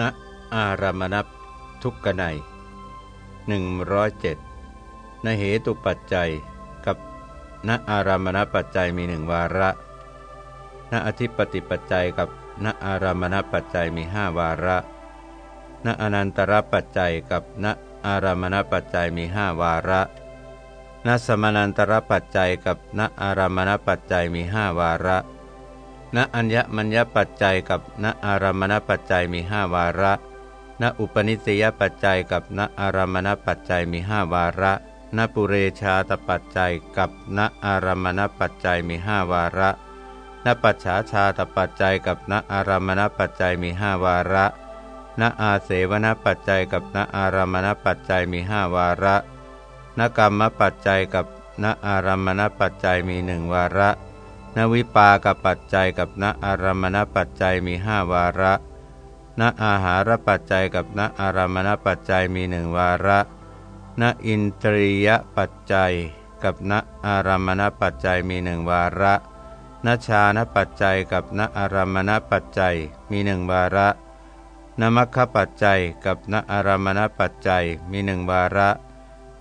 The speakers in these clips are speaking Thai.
ณอารามณทุกขไนหนึ่งร้อยเจ็ดนเหตุปัจจัยกับณอารามณปัจจัยมีหนึ่งวาระณอธิปติปัจจัยกับณอารามณปัจจัยมีห้าวาระณอนันตรปัจจัยกับณอารามณปัจจัยมีห้าวาระณสมานันตรปัจจัยกับณอารามณปัจจัยมีห้าวาระ ณอัญญมัญญปัจจัยกับณอารามณปัจจัยมีห้าวาระณอุปนิสยปัจจัยกับณอารามณปัจจัยมีห้าวาระณปุเรชาตปัจจัยกับณอารามณปัจจัยมีห้าวาระณปัจฉาชาตปัจจัยกับณอารามณปัจจัยมีห้าวาระณอาเสวนปัจจัยกับณอารามณปัจจัยมีห้าวาระณกรรมปัจจัยกับณอารามณปัจจัยมีหนึ่งวาระ ณวิปากปัจจัยกับณอารามณปัจจัยมีห้าวาระ ณอาหารปัจจัยกับณอารามณปัจจัยมีหนึ่งวาระ ณอินทรียปัจจัย กับณอารามณปัจจัยมีหนึ่งวาระณชานปัจจัยกับณอารามณปัจจัยมีหนึ่งวาระณมัคคปัจจัยกับณอารามณปัจจัยมีหนึ่งวาระ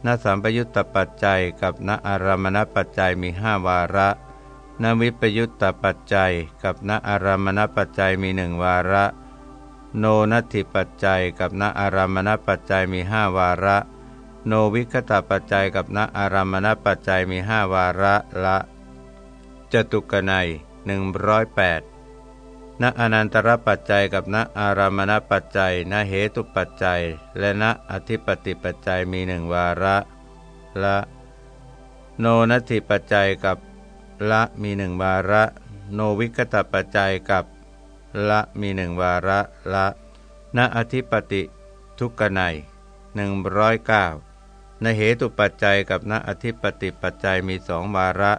ณสัมปยุตตปัจจัยกับณอารามณปัจจัยมีห้าวาระ ณวิปยุตตปัจจัย กับณอารามณปัจจัยมีหนึ่งวาระ โนนัตถิปัจจัย กับณอารามณปัจจัยมีห้าวาระ โนวิคตาปัจจัย กับณอารามณปัจจัยมีห้าวาระละจตุกนัยหนึ่งร้อยแปดณอนันตรปัจจัยกับณอารามณปัจจัยณเหตุปัจจัย และณอธิปติปัจจัยมีหนึ่งวาระ ละ โนนัตถิปัจจัยกับ ละมีหนึ่งวาระ โนวิกตปัจจัยกับ ละมีหนึ่งวาระละณอธิปติทุกนัยหนึ่งร้อยเก้าณเหตุปัจจัยกับณอธิปติปัจจัยมีสองวาระ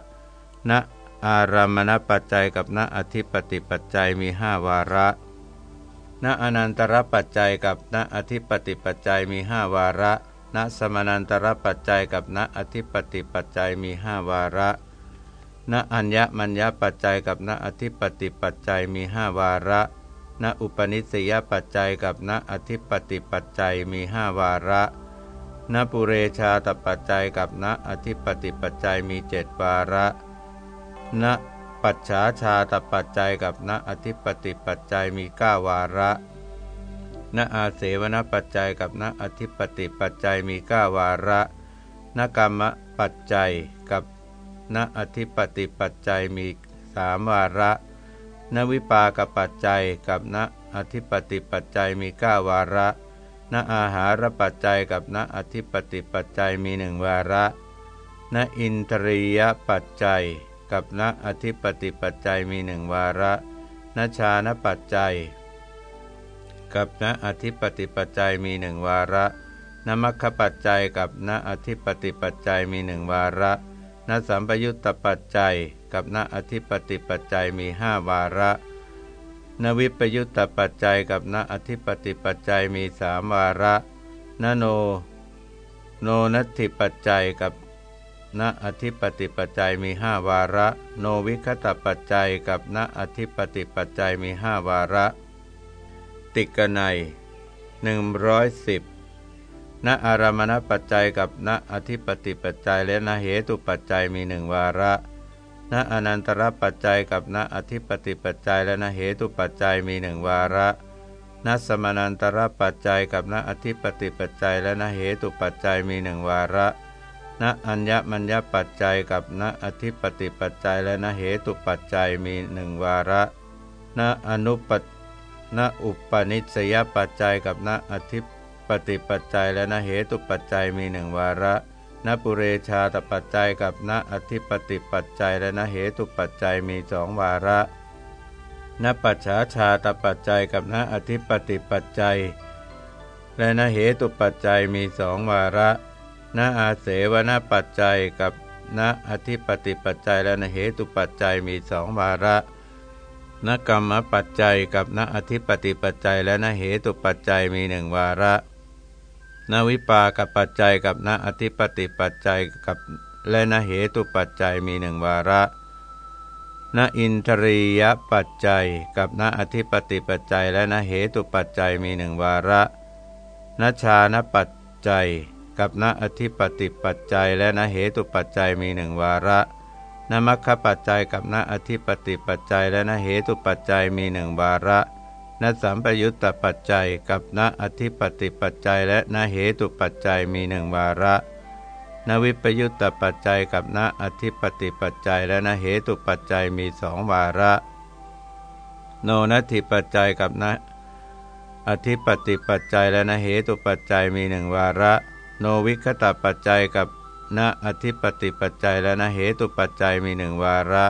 ณอารามณปัจจัยกับณอธิปติปัจจัยมีห้าวาระณอนันตรปัจจัยกับณอธิปติปัจจัยมีห้าวาระณสมานันตรปัจจัยกับณอธิปติปัจจัยมีห้าวาระ ณอัญญมัญญปัจจัยกับณอธิปติปัจจัยมีห้าวาระณอุปนิสัยปัจจัยกับณอธิปติปัจจัยมีห้าวาระณปุเรชาตปัจจัยกับณอธิปติปัจจัยมีเจ็ดวาระณปัจฉาชาตปัจจัยกับณอธิปติปัจจัยมีเก้าวาระณอาเสวนปัจจัยกับณอธิปติปัจจัยมีเก้าวาระณกรรมปัจจัย ณอธิปติปัจจัยมีสามวาระ ณวิปากปัจจัยกับณอธิปติปัจจัยมีก้าวาระ ณอาหารปัจจัยกับณอธิปติปัจจัยมีหนึ่งวาระ ณอินทรียปัจจัย กับณอธิปติปัจจัยมีหนึ่งวาระ ณชานปัจจัย กับณอธิปติปัจจัยมีหนึ่งวาระนมัคคปัจจัยกับณอธิปติปัจจัยมีหนึ่งวาระ ณสัมปยุตตปัจจัย กับณอธิปติปัจจัยมีห้าวาระนวิปยุตตปัจจัยกับณอธิปติปัจจัยมีสามวาระนโน โนนัตถิปัจจัยกับณอธิปติปัจจัยมีห้าวาระ โนวิคตปัจจัยกับณอธิปติปัจจัยมีห้าวาระ ติกนัยหนึ่งร้อยสิบ ณอารามณปัจจัยกับณอธิปติปัจจัยและณเหตุปัจจัยมีหนึ่งวาระณอนันตรปัจจัยกับณอธิปติปัจจัยและณเหตุปัจจัยมีหนึ่งวาระณสมานันตรปัจจัยกับณอธิปติปัจจัยและณเหตุปัจจัยมีหนึ่งวาระณอัญญมัญญปัจจัยกับณอธิปติปัจจัยและณเหตุปัจจัยมีหนึ่งวาระณอนุปณอุปนิสยปัจจัยกับณอธิป ติปัจจัยและณเหตุปัจจัยมีหนึ่งวาระณปุเรชาตปัจจัยกับณอธิปติปัจจัยและณเหตุปัจจัยมีสองวาระณปัจฉาชาตปัจจัยกับณอธิปติปัจจัย และณเหตุปัจจัยมีสองวาระณอาเสวนปัจจัยกับณอธิปติปัจจัยและณเหตุปัจจัยมีสองวาระณกรรมปัจจัยกับณอธิปติปัจจัยและณเหตุปัจจัยมีหนึ่งวาระ ณวิปากับปัจจัยกับณอธิปติปัจจัยกับและณเหตุปัจจัยมีหนึ่งวาระณณอินทรียปัจจัย กับณอธิปติปัจจัย และณเหตุปัจจัยมีหนึ่งวาระณชานปัจจัย กับณอธิปติปัจจัย และณเหตุปัจจัยมีหนึ่งวาระณมัคคปัจจัยกับณอธิปติปัจจัย และณเหตุปัจจัยมีหนึ่งวาระ ณสัมปยุตตปัจจัยกับณอธิปติปัจจัย และณเหตุปัจจัยมีหนึ่งวาระนวิปยุตตปัจจัยกับณอธิปติปัจจัย และณเหตุปัจจัยมีสองวาระ โนนัตถิปัจจัยกับณอธิปติปัจจัยและณเหตุปัจจัยมีหนึ่งวาระ โนวิคตปัจจัยกับณอธิปติปัจจัยและณเหตุปัจจัยมีหนึ่งวาระ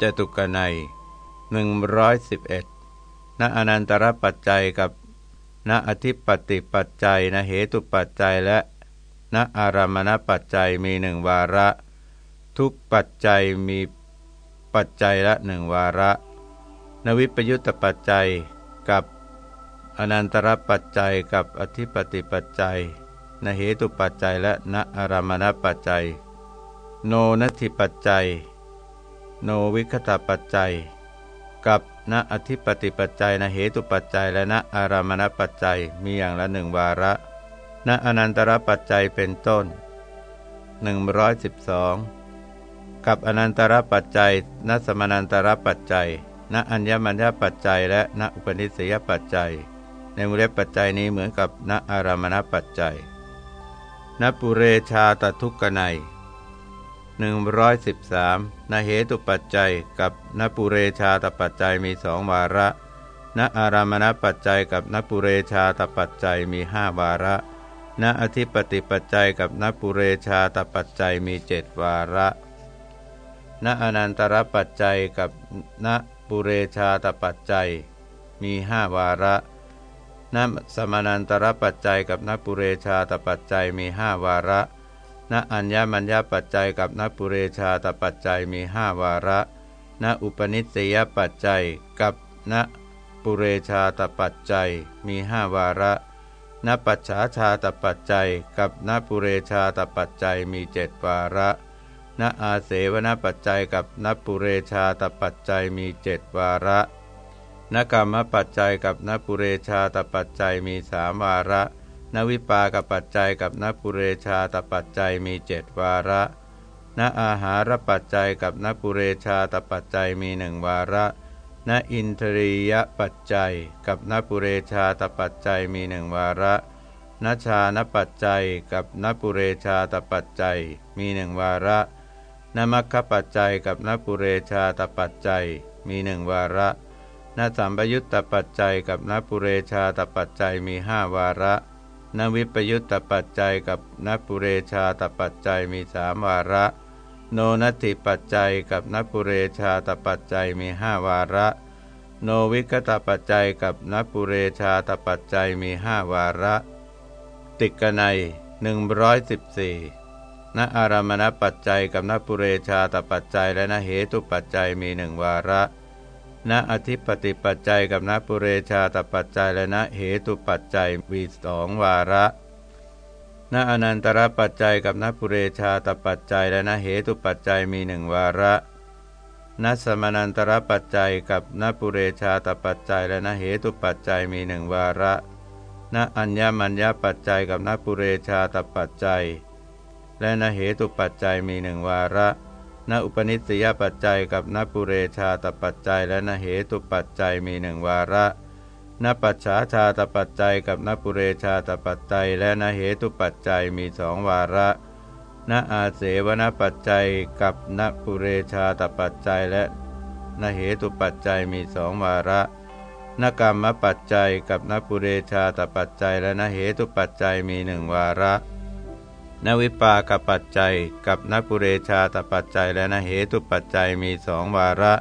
จตุกนัยหนึ่งร้อยสิบเอ็ด ณอนันตรปัจจัยกับณอธิปติปัจจัยณเหตุปัจจัยและณอารามณปัจจัยมีหนึ่งวาระ ทุกปัจจัยมีปัจจัยละหนึ่งวาระ นวิปยุตตปัจจัยกับอนันตรปัจจัยกับอธิปติปัจจัยนเหตุปัจจัยและณอารามณปัจจัย โนนัตถิปัจจัย โนวิคตปัจจัย กับ ณอธิปติปัจจัยนเหตุปัจจัยและณอารามณปัจจัยมีอย่างละหนึ่งวาระณอนันตรปัจจัยเป็นต้น 112 กับอนันตรปัจจัยณสมนันตรปัจจัยณอัญญมัญญปัจจัย และณอุปนิสัยปัจจัย ในมูลปัจจัยนี้เหมือนกับณอารามณปัจจัยณปุเรชาตทุกขไน 113นเหตุปัจจัยกับณปุเรชาตปัจจัยมีสองวาระณอารามณปัจจัยกับณปุเรชาตปัจจัยมีห้าวาระณอธิปติปัจจัยกับณปุเรชาตปัจจัยมีเจ็ดวาระณอนันตรปัจจัยกับณปุเรชาตปัจจัยมีห้าวาระณสมานันตรปัจจัยกับณปุเรชาตปัจจัยมีห้าวาระ ณอัญญมัญญปัจจัยกับณปุเรชาตปัจจัยมีห้าวาระณอุปนิสัยปัจจัยกับณปุเรชาตปัจจัยมีห้าวาระนปัจฉาชาตปัจจัยกับนปุเรชาตปัจจัยมีเจ็ดวาระนอาเสวนปัจจัยกับนปุเรชาตปัจจัยมีเจ็ดวาระนกรรมปัจจัยกับนปุเรชาตปัจจัยมีสามวาระ นวิปากปัจจัยกับนปุเรชาตปัจจัยมีเจ็ดวาระนอาหารปัจจัยกับนปุเรชาตปัจจัยมีหนึ่งวาระ ณอินทรียปัจจัยกับนปุเรชาตปัจจัยมีหนึ่งวาระนชานปัจจัยกับนปุเรชาตปัจจัยมีหนึ่งวาระนมัคคปัจจัยกับนปุเรชาตปัจจัยมีหนึ่งวาระนสัมปยุตตปัจจัยกับนปุเรชาตปัจจัยมีห้าวาระ นวิปยุตตปัจจัยกับนปุเรชาตปัจจัยมีสามวาระ โนนัตถิปัจจัยกับนปุเรชาตปัจจัยมีห้าวาระ โนวิกตปัจจัยกับนปุเรชาตปัจจัยมีห้าวาระ ติกนัยหนึ่งร้อยสิบสี่ณอารามณปัจจัยกับนปุเรชาตปัจจัยและนเหตุปัจจัยมีหนึ่งวาระ ณอธิปติปัจจัยกับนปุเรชาตปัจจัยและนเหตุปัจจัยมีสองวาระณอนันตรปัจจัยกับนปุเรชาตปัจจัยและนเหตุปัจจัยมีหนึ่งวาระนสมนันตรปัจจัยกับนปุเรชาตปัจจัยและนเหตุปัจจัยมีหนึ่งวาระณอัญญมัญญปัจจัยกับนปุเรชาตปัจจัย และนเหตุปัจจัยมีหนึ่งวาระ ณอุปนิสยปัจจัยกับนปุเรชาตปัจจัยและนเหตุปัจจัยมีหนึ่งวาระนปัจฉาชาตปัจจัยกับนปุเรชาตปัจจัย และนเหตุปัจจัยมีสองวาระนอาเสวนปัจจัยกับนปุเรชาตปัจจัย และนเหตุปัจจัยมีสองวาระนกรรมปัจจัยกับนปุเรชาตปัจจัย และนเหตุปัจจัยมีหนึ่งวาระ นวิปากปัจจัย กับนปุเรชาตปัจจัย และนเหตุปัจจัยมีสองวาระ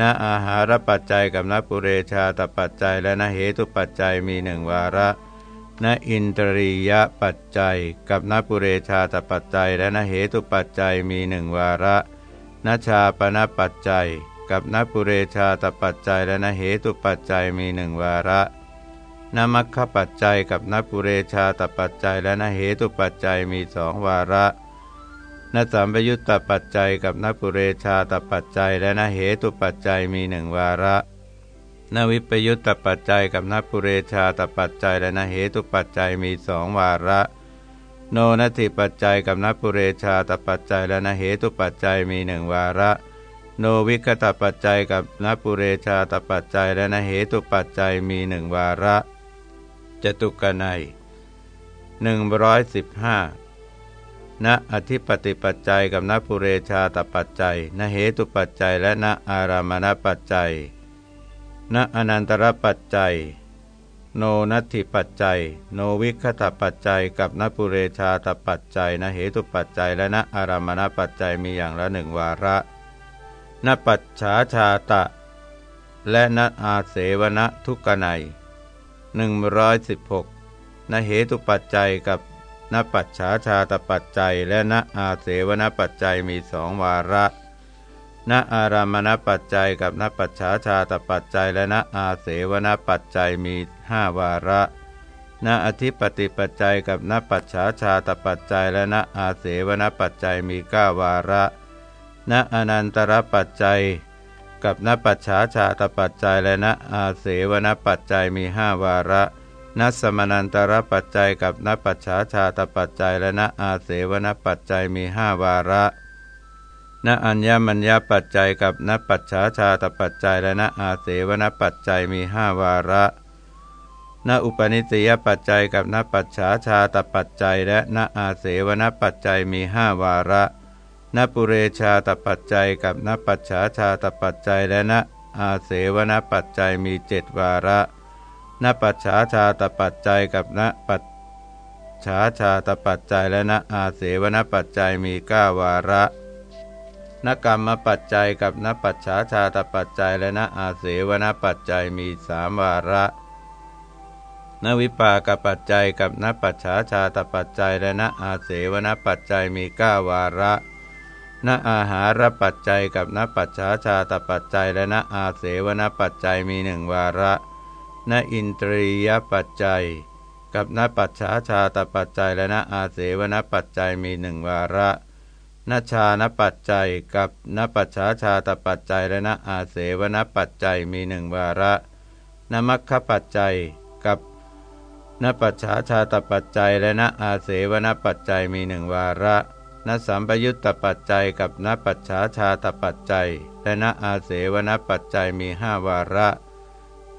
ณอาหารปัจจัยกับนปุเรชาตปัจจัย และนเหตุปัจจัยมีหนึ่งวาระณอินตรียปัจจัย กับนปุเรชาตปัจจัย และนเหตุปัจจัยมีหนึ่งวาระณชาปนปัจจัย กับนปุเรชาตปัจจัย และนเหตุปัจจัยมีหนึ่งวาระ นมัคคปัจจัยกับนปุเรชาตปัจจัยและนเหตุปัจจัยมีสองวาระนสัมปยุตตปัจจัยกับนปุเรชาตปัจจัย และนเหตุปัจจัยมีหนึ่งวาระนวิปยุตตปัจจัยกับนปุเรชาตปัจจัย และนเหตุปัจจัยมีสองวาระ โนนัตถิปัจจัยกับนปุเรชาตปัจจัย และนเหตุปัจจัยมีหนึ่งวาระ โนวิคตปัจจัยกับนปุเรชาตปัจจัย และนเหตุปัจจัยมีหนึ่งวาระ จตุกนัยหนึ่งร้อยสิบห้าณอธิปติปัจจัยกับณปุเรชาตปัจจัยณเหตุปัจจัยและณอารามณปัจจัยณอนันตรปัจจัย โนนัตถิปัจจัย โนวิคตปัจจัย กับณปุเรชาตปัจจัยณเหตุปัจจัย และณอารามณปัจจัยมีอย่างละหนึ่งวาระณปัจฉาชาตะ และณอาเสวนทุกนัย หนึ่งร้อยสิบหกณเหตุปัจจัยกับณปัจฉาชาตปัจจัย และณอาเสวนปัจจัยมีสองวาระณอารามณปัจจัยกับณปัจฉาชาตปัจจัย และณอาเสวนปัจจัยมีห้าวาระณอธิปติปัจจัยกับณปัจฉาชาตปัจจัย และณอาเสวนปัจจัยมีเก้าวาระณอนันตรปัจจัย กับณปัจฉาชาตปัจจัยและณอาเสวนปัจจัยมีห้าวาระนัสมนันตรปัจจัยกับนปัจฉาชาตปัจจัยและนอาเสวนปัจจัยมีห้าวาระนอัญญมัญญปัจจัยกับนปัจฉาชาตปัจจัยและนอาเสวนปัจจัยมีห้าวาระนอุปนิสัยปัจจัยกับนปัจฉาชาตปัจจัยและนอาเสวนปัจจัยมีห้าวาระ นปุเรชาตปัจจัยกับนปัจฉาชาตปัจจัยและนอาเสวนปัจจัยมีเจ็ดวาระนปัจฉาชาตปัจจัยกับนปัจฉาชาตปัจจัยและนอาเสวนปัจจัยมีเก้าวาระนกรรมปัจจัยกับนปัจฉาชาตปัจจัยและนอาเสวนปัจจัยมีสามวาระนวิปากปัจจัยกับนปัจฉาชาตปัจจัยและนอาเสวนปัจจัยมีเก้าวาระ นอาหารปัจจัยกับนปัจฉาชาตปัจจัยและนอาเสวนปัจจัยมีหนึ่งวาระนอินทรียปัจจัย กับนปัจฉาชาตปัจจัยและนอาเสวนปัจจัยมีหนึ่งวาระนชานปัจจัย กับนปัจฉาชาตปัจจัยและนอาเสวนปัจจัยมีหนึ่งวาระนมัคคปัจจัย กับนปัจฉาชาตปัจจัยและนอาเสวนปัจจัยมีหนึ่งวาระ นสัมปยุตตปัจจัยกับนปัจฉาชาตปัจจัย และนอาเสวนปัจจัยมีห้าวาระ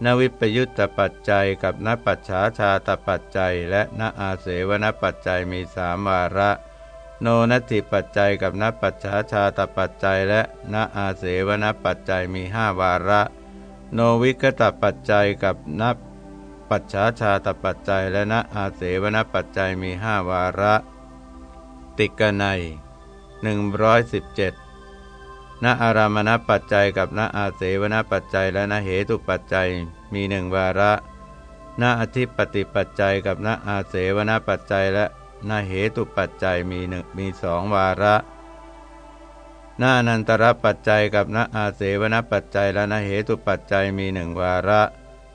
นวิปยุตตปัจจัยกับนปัจฉาชาตปัจจัย และนอาเสวนปัจจัยมีสามวาระ โนนัตถิปัจจัยกับนปัจฉาชาตปัจจัย และนอาเสวนปัจจัยมีห้าวาระ โนวิกตปัจจัยกับนปัจฉาชาตปัจจัย และนอาเสวนปัจจัยมีห้าวาระ ติกนัยหนึ่งร้อยสิบเจ็ดณอารามณปัจจัยกับณอาเสวนปัจจัยและณเหตุปัจจัยมีหนึ่งวาระณอธิปติปัจจัยกับณอาเสวนปัจจัยและณเหตุปัจจัยมีหนึ่งมีสองวาระณอนันตรปัจจัยกับณอาเสวนปัจจัยและณเหตุปัจจัยมีหนึ่งวาระ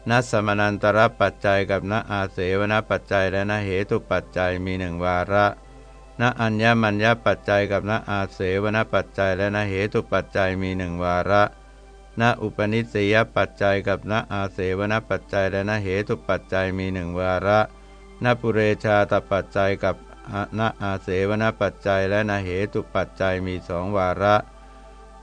ณสมนันตรปัจจัยกับณอาเสวนปัจจัยและณเหตุปัจจัยมีหนึ่งวาระ ณอัญญมัญญปัจจัยกับณอาเสวนปัจจัยและณเหตุปัจจัยมีหนึ่งวาระณอุปนิสัยปัจจัยกับณอาเสวนปัจจัยและณเหตุปัจจัยมีหนึ่งวาระณปุเรชาตปัจจัยกับณอาเสวนปัจจัยและณเหตุปัจจัยมีสองวาระ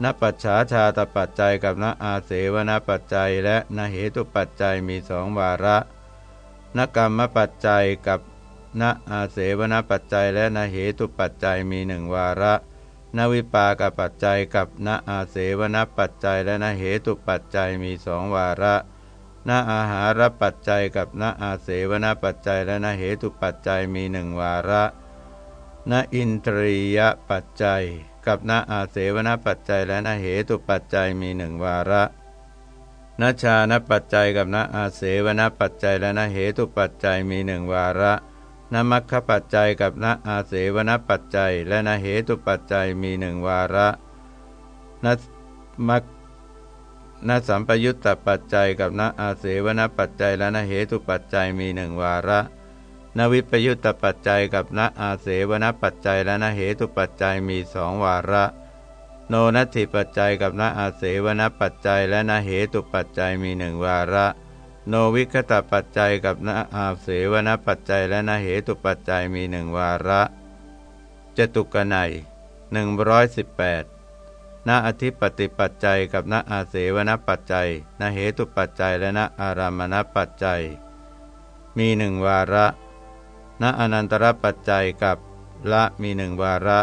ณปัจฉาชาตปัจจัยกับณอาเสวนปัจจัย และณเหตุปัจจัยมีสองวาระณกรรมปัจจัยกับ ณอาเสวนปัจจัยและนเหตุปัจจัยมีหนึ่งวาระนวิปากปัจจัยกับณอาเสวนปัจจัยและนเหตุปัจจัยมีสองวาระณอาหารปัจจัยกับณอาเสวนปัจจัยและนเหตุปัจจัยมีหนึ่งวาระณอินทรียปัจจัย กับณอาเสวนปัจจัยและนเหตุปัจจัยมีหนึ่งวาระนชานปัจจัยกับณอาเสวนปัจจัยและนเหตุปัจจัยมีหนึ่งวาระ นมัคคปัจจัยกับนอาเสวนปัจจัย และนเหตุปัจจัยมีหนึ่งวาระนมัคนสัมปยุตตปัจจัยกับนอาเสวนปัจจัย และนเหตุปัจจัยมีหนึ่งวาระ นวิปยุตตปัจจัยกับณอาเสวนปัจจัย และนเหตุปัจจัยมีสองวาระ โนนัตถิปัจจัยกับณอาเสวนปัจจัย และนเหตุปัจจัยมีหนึ่งวาระ โนวิคตปัจจัยกับณอาเสวนปัจจัยและนาเหตุปัจจัยมีหนึ่งวาระจตุกนัยหนึ่งร้อยสิบแปดณอธิปติปัจจัยกับณอาเสวนปัจจัยณเหตุปัจจัยและณอารามณปัจจัย มีหนึ่งวาระณอนันตรปัจจัยกับละมีหนึ่งวาระ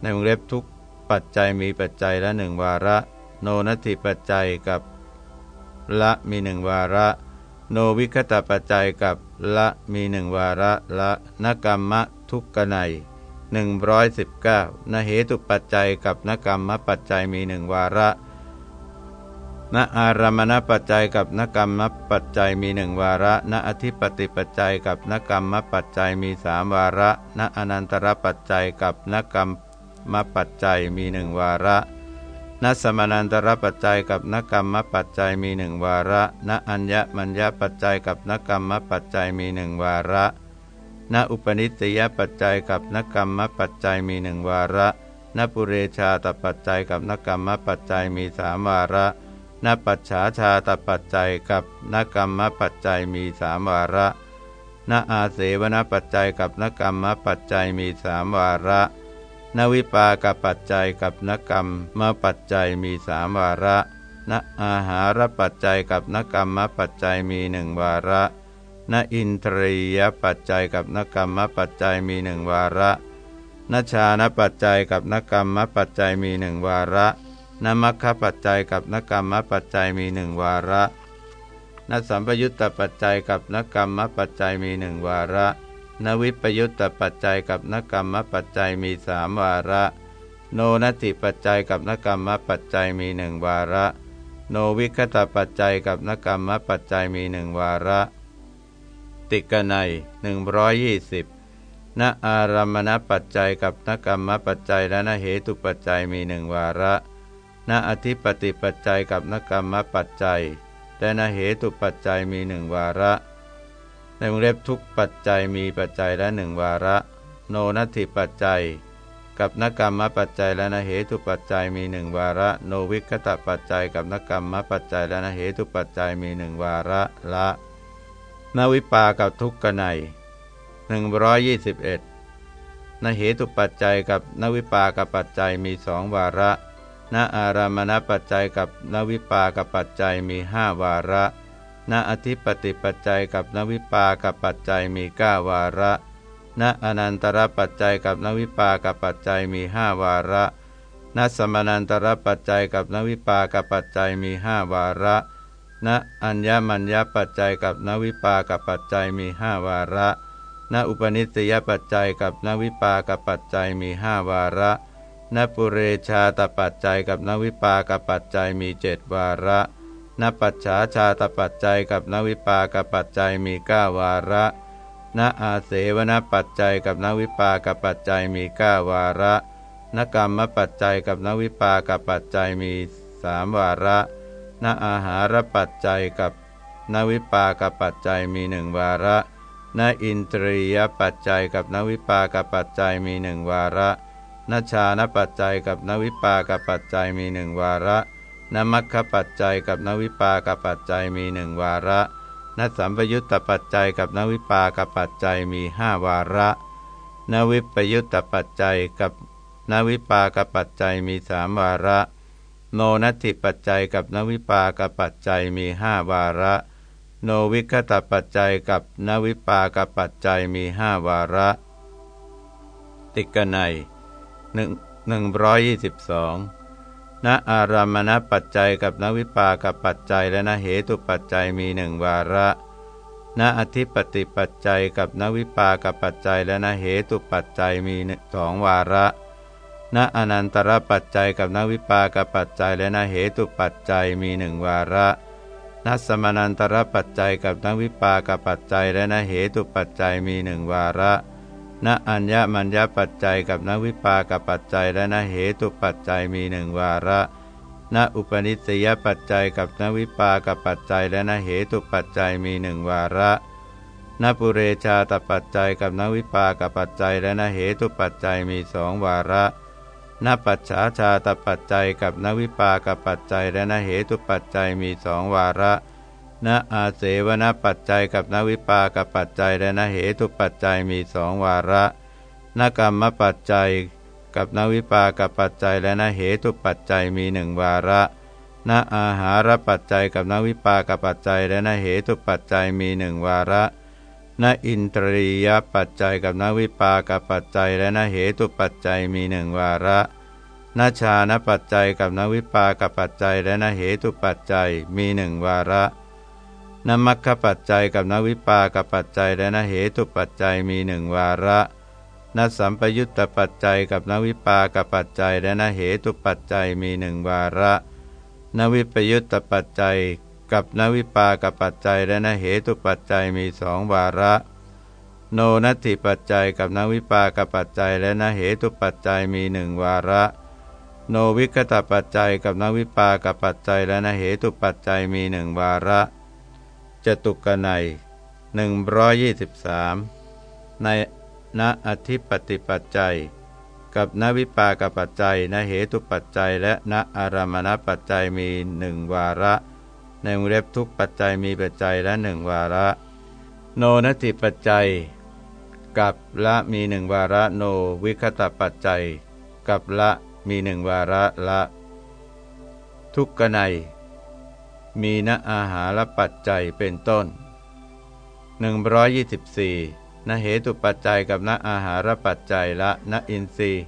ในวงเล็บทุกปัจจัยมีปัจจัยละหนึ่งวาระ โนนัตถิปัจจัยกับ ละมีหนึ่งวาระ โนวิคตปัจจัยกับละมีหนึ่งวาระละนกรรมะทุกกนัยหนึ่งร้อยสิบเก้านเหตุปัจจัยกับนกรรมปัจจัยมีหนึ่งวาระณอารามณปัจจัยกับนกรรมปัจจัยมีหนึ่งวาระณอธิปติปัจจัยกับนกรรมปัจจัยมีสามวาระณอนันตรปัจจัยกับนกรรมปัจจัยมีหนึ่งวาระ ณสมานันตรปัจจัยกับนกรรมปัจจัยมีหนึ่งวาระ ณอัญญมัญญปัจจัยกับนกรรมปัจจัยมีหนึ่งวาระ ณอุปนิสยปัจจัยกับนกรรมปัจจัยมีหนึ่งวาระ ณปุเรชาตปัจจัยกับนกรรมปัจจัยมีสามวาระณปัจฉาชาตปัจจัยกับนกรรมปัจจัยมีสามวาระณอาเสวนปัจจัยกับนกรรมปัจจัยมีสามวาระ นวิปากปัจจัยกับนกรรมมปัจจัยมีสามวาระณอาหารปัจจัยกับนกรรมปัจจัยมีหนึ่งวาระณอินทรียปัจจัยกับนกรรมปัจจัยมีหนึ่งวาระนชานปัจจัยกับนกรรมปัจจัยมีหนึ่งวาระนมัคคปัจจัยกับนกรรมปัจจัยมีหนึ่งวาระนสัมปยุตตปัจจัยกับนกรรมปัจจัยมีหนึ่งวาระ นวิปยุตตปัจจัยกับนกรรมปัจจัยมีสามวาระ โนนัตถิปัจจัยกับนกรรมปัจจัยมีหนึ่งวาระ โนวิคตปัจจัยกับนกรรมปัจจัยมีหนึ่งวาระ ติกนัยหนึ่งร้อยยี่สิบณอารามณปัจจัยกับนกรรมปัจจัยและนเหตุปัจจัยมีหนึ่งวาระ ณอธิปติปัจจัยกับนกรรมปัจจัยแต่นเหตุปัจจัยมีหนึ่งวาระ ในวงเล็บทุกปัจจัยมีปัจจัยละหนึ่งวาระ โนนัตถิปัจจัย กับนกรรมปัจจัยและนเหตุปัจจัยมีหนึ่งวาระ โนวิคตปัจจัย กับนกรรมปัจจัยและนเหตุปัจจัยมีหนึ่งวาระละนวิปากับทุกขไนหนึ่งร้อยยี่สิบเอ็ดนเหตุปัจจัยกับนวิปากับปัจจัยมีสองวาระ ณอารามณปัจจัยกับนวิปากปัจจัยมีห้าวาระ ณอธิปติปัจจัยกับนวิปากับปัจจัยมีเก้าวาระ ณอนันตรปัจจัยกับนวิปากับปัจจัยมีห้าวาระ ณสมนันตรปัจจัยกับนวิปากับปัจจัยมีห้าวาระ ณอัญญมัญญปัจจัยกับนวิปากับปัจจัยมีห้าวาระณอุปนิสยปัจจัยกับนวิปากับปัจจัยมีห้าวาระนปุเรชาตปัจจัยกับนวิปากับปัจจัยมีเจ็ดวาระ นปัจฉาชาตปัจจัยกับนวิปากปัจจัยมีเก้าวาระนอาเสวนปัจจัยกับนวิปากปัจจัยมีเก้าวาระนกรรมปัจจัยกับนวิปากปัจจัยมีสามวาระนอาหารปัจจัยกับนวิปากปัจจัยมีหนึ่งวาระนอินทรียปัจจัยกับนวิปากปัจจัยมีหนึ่งวาระนชานปัจจัยกับนวิปากปัจจัยมีหนึ่งวาระ นมัคคปัจจัยกับนวิปากปัจจัยมีหนึ่งวาระนสัมปยุตตปัจจัยกับนวิปากปัจจัยมีห้าวาระ นวิปยุตตปัจจัยกับนวิปากปัจจัยมีสามวาระ โนนัตถิปัจจัยกับนวิปากปัจจัยมีห้าวาระ โนวิคตปัจจัยกับนวิปากปัจจัยมีห้าวาระ ติกนัยหนึ่งร้อยยี่สิบสอง ณอารามณปัจจัยกับนวิปากับปัจจัยและนเหตุปัจจัยมีหนึ่งวาระณอธิปติปัจจัยกับนวิปากับปัจจัยและนเหตุปัจจัยมีสองวาระณอนันตรปัจจัยกับนวิปากับปัจจัยและนเหตุปัจจัยมีหนึ่งวาระณสมานันตรปัจจัยกับนวิปากับปัจจัยและนเหตุปัจจัยมีหนึ่งวาระ ณอัญญมัญญปัจจัยกับนวิปากปัจจัยและนเหตุปัจจัยมีหนึ่งวาระณอุปนิสยปัจจัยกับนวิปากปัจจัยและนเหตุปัจจัยมีหนึ่งวาระณปุเรชาตปัจจัยกับนวิปากปัจจัยและนเหตุปัจจัยมีสองวาระนปัจฉาชาตปัจจัยกับนวิปากปัจจัยและนเหตุปัจจัยมีสองวาระ นอาเสวนปัจจัยกับนวิปากับปัจจัยและนเหตุปัจจัยมีสองวาระนกรรมปัจจัย กับนวิปากับปัจจัยและนเหตุปัจจัยมีหนึ่งวาระนอาหารปัจจัยกับนวิปากับปัจจัยและนเหตุปัจจัยมีหนึ่งวาระนอินทรียปัจจัยกับนวิปากับปัจจัยและนเหตุปัจจัยมีหนึ่งวาระนชานปัจจัยกับนวิปากับปัจจัยและนเหตุปัจจัยมีหนึ่งวาระ นมัคคปัจจัยกับนวิปากปัจจัยและนเหตุปัจจัยมีหนึ่งวาระนสัมปยุตตปัจจัยกับนวิปากปัจจัยและนเหตุปัจจัยมีหนึ่งวาระ นวิปยุตตปัจจัย กับนวิปากปัจจัยและนเหตุปัจจัยมีสองวาระ โนนัตถิปัจจัยกับนวิปากปัจจัยและนเหตุปัจจัยมีหนึ่งวาระ โนวิคตปัจจัยกับนวิปากปัจจัยและนเหตุปัจจัยมีหนึ่งวาระ จตุกนัยหนึ่งร้อยยี่สิบสามในณอธิปติปัจจัย กับนวิปากปัจจัยนเหตุปัจจัย และณอารามณปัจจัยมีหนึ่งวาระในวงเล็บทุกปัจจัยมีปัจจัยละหนึ่งวาระ โนนติปัจจัย กับละมีหนึ่งวาระโนวิคตปัจจัย กับละมีหนึ่งวาระละ ทุกกนัย มีณอาหารปัจจัยเป็นต้น 124นเหตุปัจจัยกับณอาหารปัจจัยละณอินทรีย์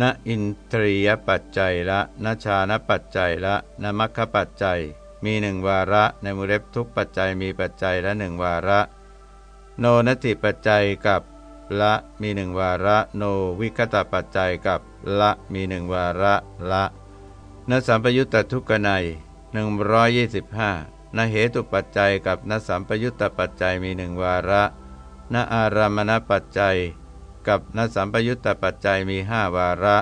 ณอินทรียปัจจัยละณชานปัจจัยละณมัคคปัจจัย มีหนึ่งวาระในมุเร็บทุกปัจจัยมีปัจจัยละหนึ่งวาระ โนนติปัจจัยกับละมีหนึ่งวาระ โนวิคตาปัจจัยกับละมีหนึ่งวาระละนสัมปยุตตทุกนัย หนึ่งร้อยยี่สิบห้านเหตุปัจจัยกับนสัมปยุตตปัจจัยมีหนึ่งวาระนอารามณปัจจัย กับนสัมปยุตตปัจจัยมีห้าวาระ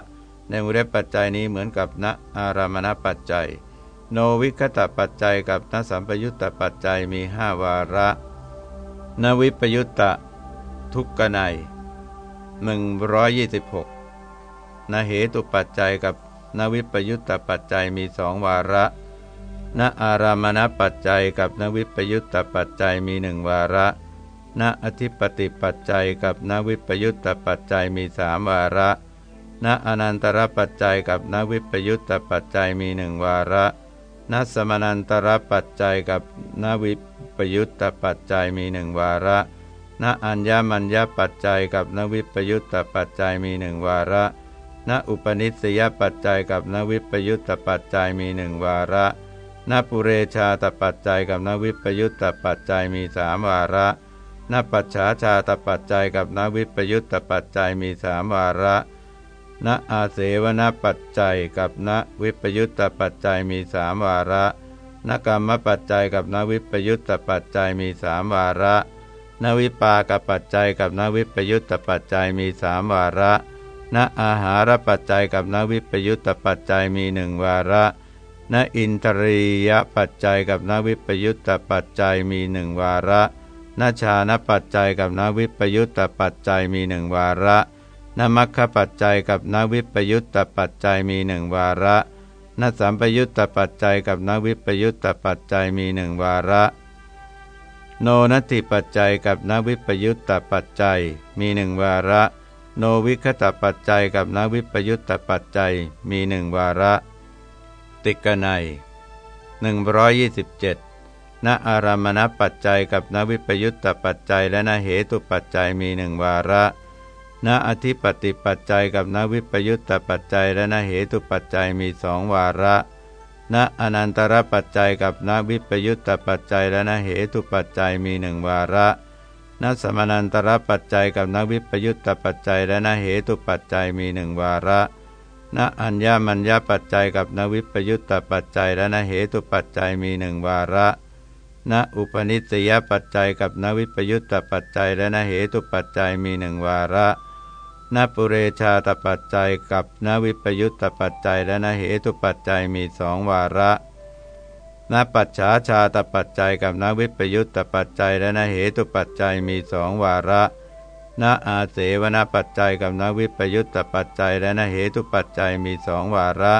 ในมุเรปัจจัยนี้เหมือนกับนอารามณปัจจัย โนวิคตปัจจัยกับนสัมปยุตตปัจจัยมีห้าวาระ นวิปยุตตทุกกนัยหนึ่งร้อยยี่สิบหกนเหตุปัจจัยกับนวิปยุตตปัจจัยมีสองวาระ นอารามณปัจจัยกับนวิปยุตตปัจจัยมีหนึ่งวาระนอธิปติปัจจัยกับนวิปยุตตปัจจัยมีสามวาระนอนันตรปัจจัยกับนวิปยุตตปัจจัยมีหนึ่งวาระนัสมนันตรปัจจัยกับนวิปยุตตปัจจัยมีหนึ่งวาระณอัญญมัญญปัจจัยกับนวิปยุตตปัจจัยมีหนึ่งวาระณอุปนิสยปัจจัยกับนวิปยุตตปัจจัยมีหนึ่งวาระ ณปุเรชาตปัจจัยกับนวิปยุตตปัจจัยมีสามวาระณปัจฉาชาตปัจจัยกับนวิปยุตตปัจจัยมีสามวาระณอาเสวนปัจจัยกับณวิปยุตตปัจจัยมีสามวาระนกรรมปัจจัยกับนวิปยุตตปัจจัยมีสามวาระนวิปากปัจจัยกับนวิปยุตตปัจจัยมีสามวาระ ณอาหารปัจจัยกับนวิปยุตตปัจจัยมีหนึ่งวาระ ณอินทรียปัจจัยกับนวิปยุตตปัจจัยมีหนึ่งวาระณชานปัจจัยกับนวิปยุตตปัจจัยมีหนึ่งวาระนมัคคปัจจัยกับนวิปยุตตปัจจัยมีหนึ่งวาระนสัมปยุตตปัจจัยกับนวิปยุตตปัจจัยมีหนึ่งวาระ โนนัตติปัจจัยกับนวิปยุตตปัจจัยมีหนึ่งวาระ โนวิคตปัจจัยกับนวิปยุตตปัจจัยมีหนึ่งวาระ ติกนัยหนึ่งร้อยยี่สิบเจ็ดณอารามณปัจจัยกับนวิปยุตตปัจจัยและนเหตุปัจจัยมีหนึ่งวาระณอธิปติปัจจัยกับณวิปยุตตปัจจัยและณเหตุปัจจัยมีสองวาระณอนันตรปัจจัยกับณวิปยุตตปัจจัยและณเหตุปัจจัยมีหนึ่งวาระณสมนันตรปัจจัยกับณวิปยุตตปัจจัยและณเหตุปัจจัยมีหนึ่งวาระ ณอัญญมัญญปัจจัยกับณวิปยุตตปัจจัยและณเหตุปัจจัยมีหนึ่งวาระณอุปนิสยปัจจัยกับณวิปยุตตปัจจัยและณเหตุปัจจัยมีหนึ่งวาระนปุเรชาตปัจจัยกับนวิปยุตตปัจจัยและนเหตุปัจจัยมีสองวาระนปัจฉาชาตปัจจัยกับนวิปยุตตปัจจัยและนเหตุปัจจัยมีสองวาระ นอาเสวนปัจจัยกับนวิปยุตตปัจจัย และนเหตุปัจจัยมีสองวาระ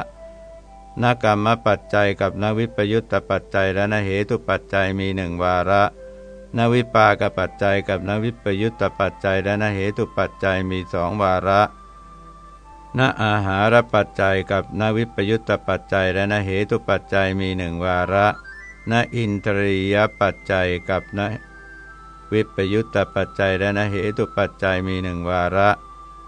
นกรรมปัจจัยกับนวิปยุตตปัจจัยและนเหตุปัจจัยมีหนึ่งวาระ นวิปากปัจจัยกับนวิปยุตตปัจจัยและนเหตุปัจจัยมีสองวาระนอาหารปัจจัยกับนวิปยุตตปัจจัยและนเหตุปัจจัยมีหนึ่งวาระนอินทรียปัจจัยกับน วิปยุตตปัจจัยและนเหตุปัจจัยมีหนึ่งวาระ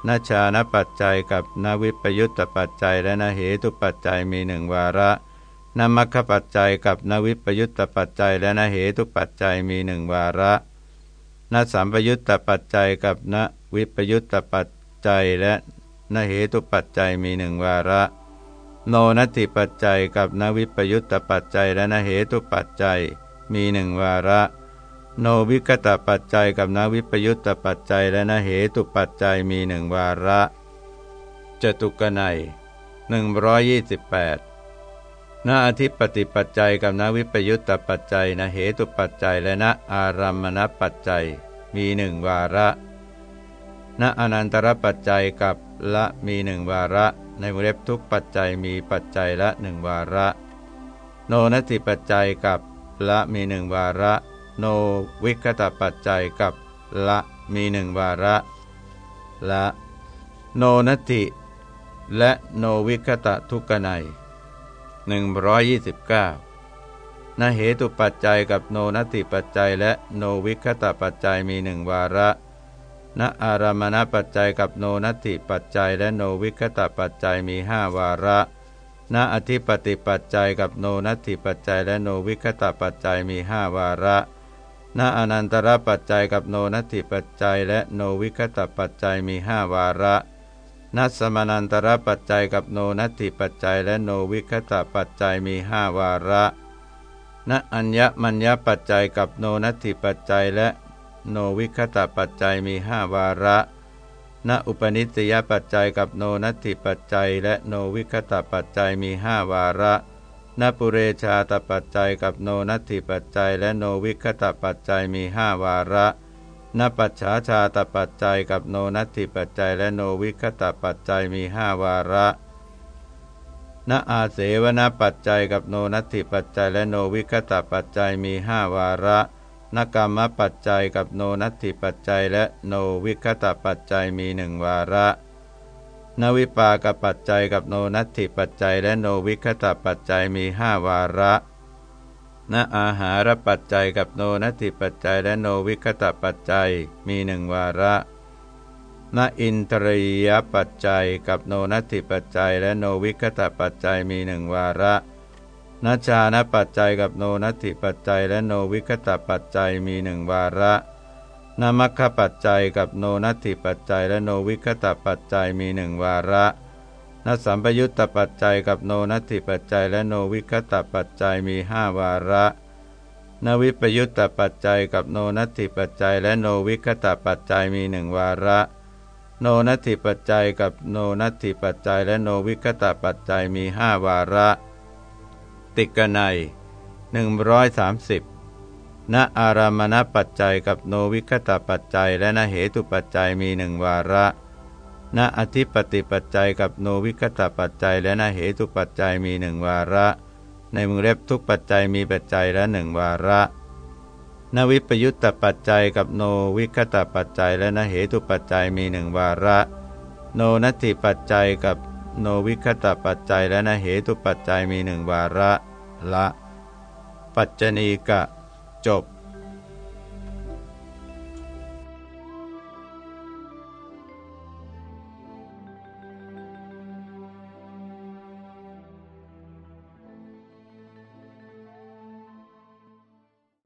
นาชานปัจจัยกับนวิปยุตตปัจจัยและนเหตุปัจจัยมีหนึ่งวาระนมัคคปัจจัยกับนวิปยุตตปัจจัยและนเหตุปัจจัยมีหนึ่งวาระนสัมปยุตตปัจจัยกับนวิปยุตตปัจจัยและนเหตุปัจจัยมีหนึ่งวาระ โนนัตถิปัจจัยกับนวิปยุตตปัจจัยและนเหตุปัจจัยมีหนึ่งวาระ โนวิกตปัจจัยกับนวิปยุตตปัจจัยและนเหตุปัจจัยมีหนึ่งวาระจตุกนัยหนึ่งร้อยยี่สิบแปดณอธิปติปัจจัยกับนวิปยุตตปัจจัยนเหตุปัจจัยและณอารามณปัจจัยมีหนึ่งวาระณอนันตรปัจจัยกับละมีหนึ่งวาระ ในวงเล็บทุกปัจจัยมีปัจจัยละหนึ่งวาระ โนนัตติปัจจัยกับละมีหนึ่งวาระ โนวิคตปัจจัยกับละมีหนึ่งวาระละโนนัตติและโนวิคตทุกนัย129นเหตุปัจจัยกับโนนัตติปัจจัยและโนวิคตปัจจัยมีหนึ่งวาระณอารามณปัจจัยกับโนนัตติปัจจัยและโนวิคตปัจจัยมีห้าวาระณอธิปติปัจจัยกับโนนัตติปัจจัยและโนวิคตปัจจัยมีห้าวาระ ณอนันตรปัจจัยกับโนนัตติปัจจัย และโนวิคตปัจจัยมีห้าวาระนัสมานันตรปัจจัยกับโนนัตติปัจจัย และโนวิคตปัจจัยมีห้าวาระณอัญญมัญญปัจจัยกับโนนัตติปัจจัย และโนวิคตปัจจัยมีห้าวาระณอุปนิสยปัจจัยกับโนนัตถิปัจจัย และโนวิคตปัจจัยมีห้าวาระ ณปุเรชาตปัจจัยกับโนนัตถิปัจจัย และโนวิคตปัจจัยมีห้าวาระณปัจฉาชาตปัจจัยกับโนนัตถิปัจจัย และโนวิคตปัจจัยมีห้าวาระณอาเสวนปัจจัยกับโนนัตถิปัจจัย และโนวิคตปัจจัยมีห้าวาระนกรรมปัจจัยกับโนนัตถิปัจจัย และโนวิคตปัจจัยมีหนึ่งวาระ นวิปากปัจจัยกับโนนัตถิปัจจัย และโนวิคตปัจจัยมีห้าวาระนอาหารปัจจัยกับโนนัตถิปัจจัย และโนวิคตปัจจัยมีหนึ่งวาระนอินทรียปัจจัย กับโนนัตถิปัจจัย และโนวิคตปัจจัยมีหนึ่งวาระนัชานปัจจัยกับโนนัตถิปัจจัย และโนวิคตปัจจัยมีหนึ่งวาระ นามัคคปัจจัยกับโนนัตถิปัจจัยและโนวิคตปัจจัยมีหนึ่งวาระนสัมปยุตตปัจจัยกับโนนัตถิปัจจัยและโนวิคตปัจจัยมีห้าวาระ นวิปยุตตปัจจัยกับโนนัตถิปัจจัยและโนวิคตปัจจัยมีหนึ่งวาระ โนนัตถิปัจจัยกับโนนัตถิปัจจัยและโนวิคตปัจจัยมีห้าวาระ ติกนัย130 ณอารามณปัจจัยกับโนวิคตาปัจจัย และนเหตุปัจจัยมีหนึ่งวาระ ณอธิปติปัจจัยกับโนวิคตาปัจจัย และนเหตุปัจจัยมีหนึ่งวาระ ในมือเล็บทุกปัจจัยมีปัจจัยละหนึ่งวาระนวิปยุตตปัจจัยกับโนวิคตปัจจัย และนเหตุปัจจัยมีหนึ่งวาระ โนนัตถิปัจจัยกับโนวิคตปัจจัย และนเหตุปัจจัยมีหนึ่งวาระละ ปัจจณีกะ จบ